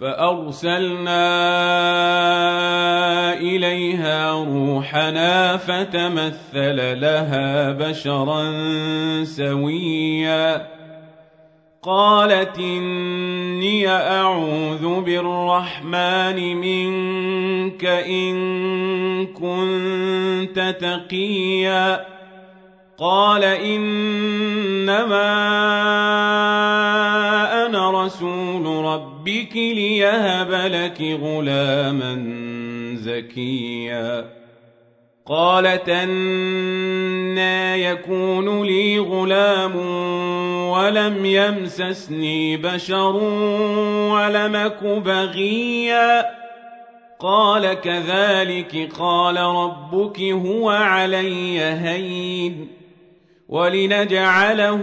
فأرسلنا إليها روحنا فتمثل لها بشرا سويا. قالت إني أعوذ بالرحمن منك إن كنت تقيا. قال إنما أنا رسول ربك ليهب لك غلاما زكيا. قالت أنا يكون لي غلام ولم يمسسني بشر ولمك بغيا. قال كذلك قال ربك هو علي هين ولنجعله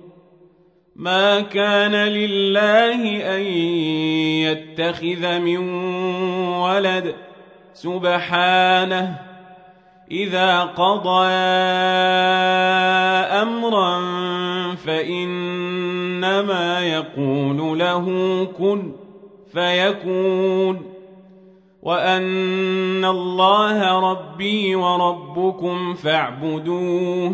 ما كان لله أن يتخذ من ولد سبحانه. إذا قضى أمرا فإنما يقول له كن فيكون. وأن الله ربي وربكم فاعبدوه.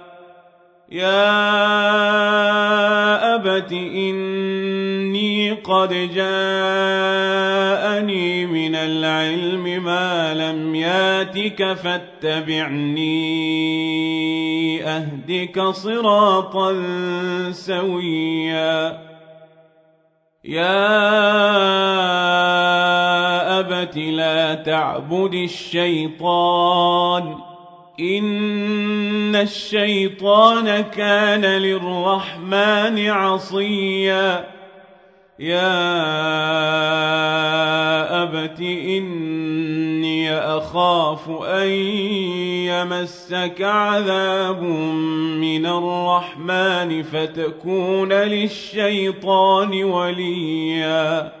يا أبت إني قد جاءني من العلم ما لم ياتك فاتبعني أهدك صراطا سويا يا أبت لا تعبد الشيطان إن الشيطان كان للرحمن عصيا يا أبت إني أخاف أن يمسك عذاب من الرحمن فتكون للشيطان وليا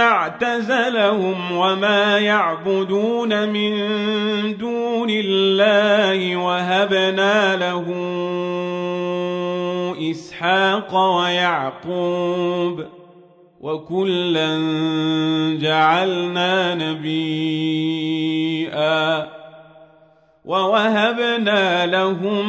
اعتزلهم وما يعبدون من دون الله وهبنا له إسحاق ويعقوب وكلا جعلنا نبيئا ووهبنا لهم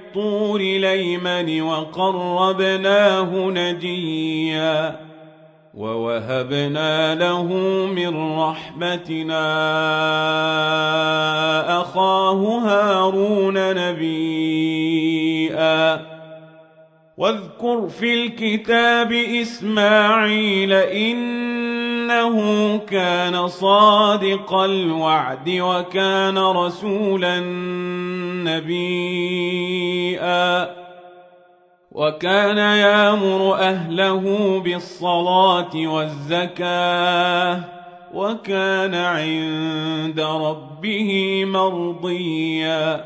الطور ليمن وقربناه نجيا ووهبنا له من رحمتنا أخاه هارون نبيئا واذكر في الكتاب إسماعيل إن إنه كان صادق الوعد وكان رسولا نبيئا وكان يامر أهله بالصلاة والزكاة وكان عند ربه مرضيا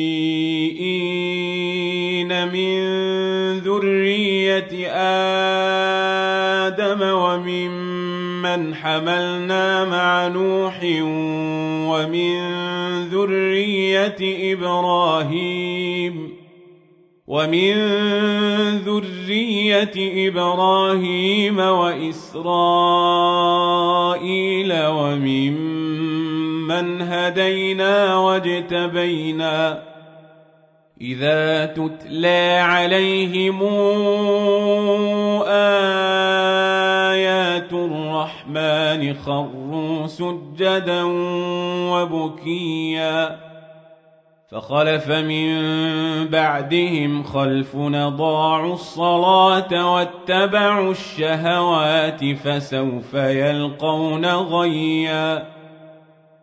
وممن حملنا مع نوح ومن ذرية إبراهيم ومن ذرية إبراهيم وإسرائيل وممن هدينا واجتبينا إذا تتلى عليهم آيات الرحمن خروا سجدا وبكيا. فخلف من بعدهم خلف ضاعوا الصلاة واتبعوا الشهوات فسوف يلقون غيّا.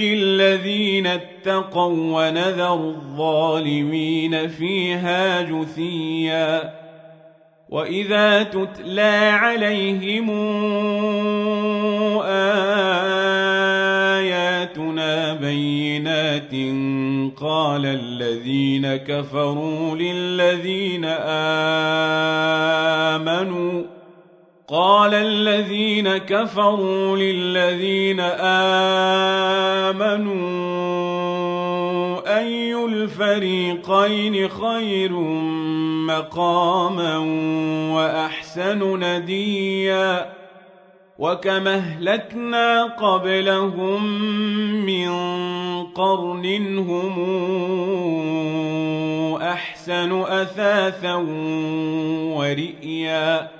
ننجي الذين اتقوا ونذر الظالمين فيها جثيا وإذا تتلى عليهم آياتنا بينات قال الذين كفروا للذين آمنوا قال الذين كفروا للذين آمنوا أي الفريقين خير مقاما وأحسن نديا وكما أهلكنا قبلهم من قرن هم أحسن أثاثا ورئيا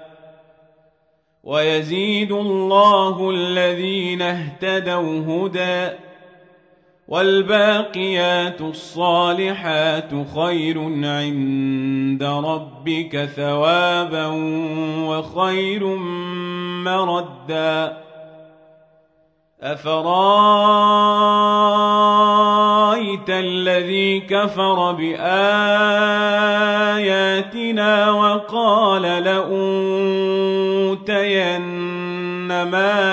ويزيد الله الذين اهتدوا هدى والباقيات الصالحات خير عند ربك ثوابا وخير مردا. أفرأيت الذي كفر بآياتنا وقال لأوتين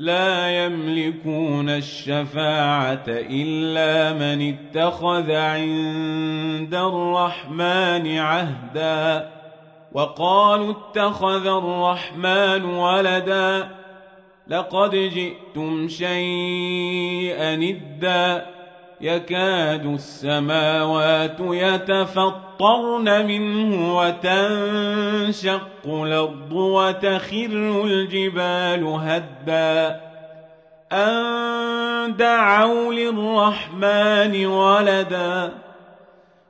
لا يملكون الشفاعة إلا من اتخذ عند الرحمن عهدا وقالوا اتخذ الرحمن ولدا لقد جئتم شيئا إدا يكاد السماوات يتفطرن منه وتنشق الأرض وتخر الجبال هدا أن دعوا للرحمن ولدا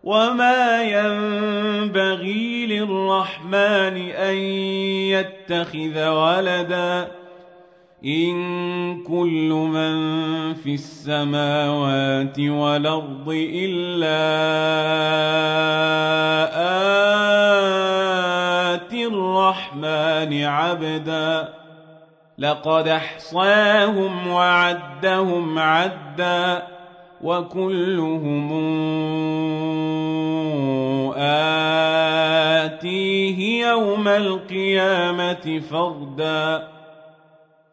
وما ينبغي للرحمن أن يتخذ ولداً إن كل من في السماوات والأرض إلا آتي الرحمن عبدا. لقد أحصاهم وعدهم عدا وكلهم آتيه يوم القيامة فردا.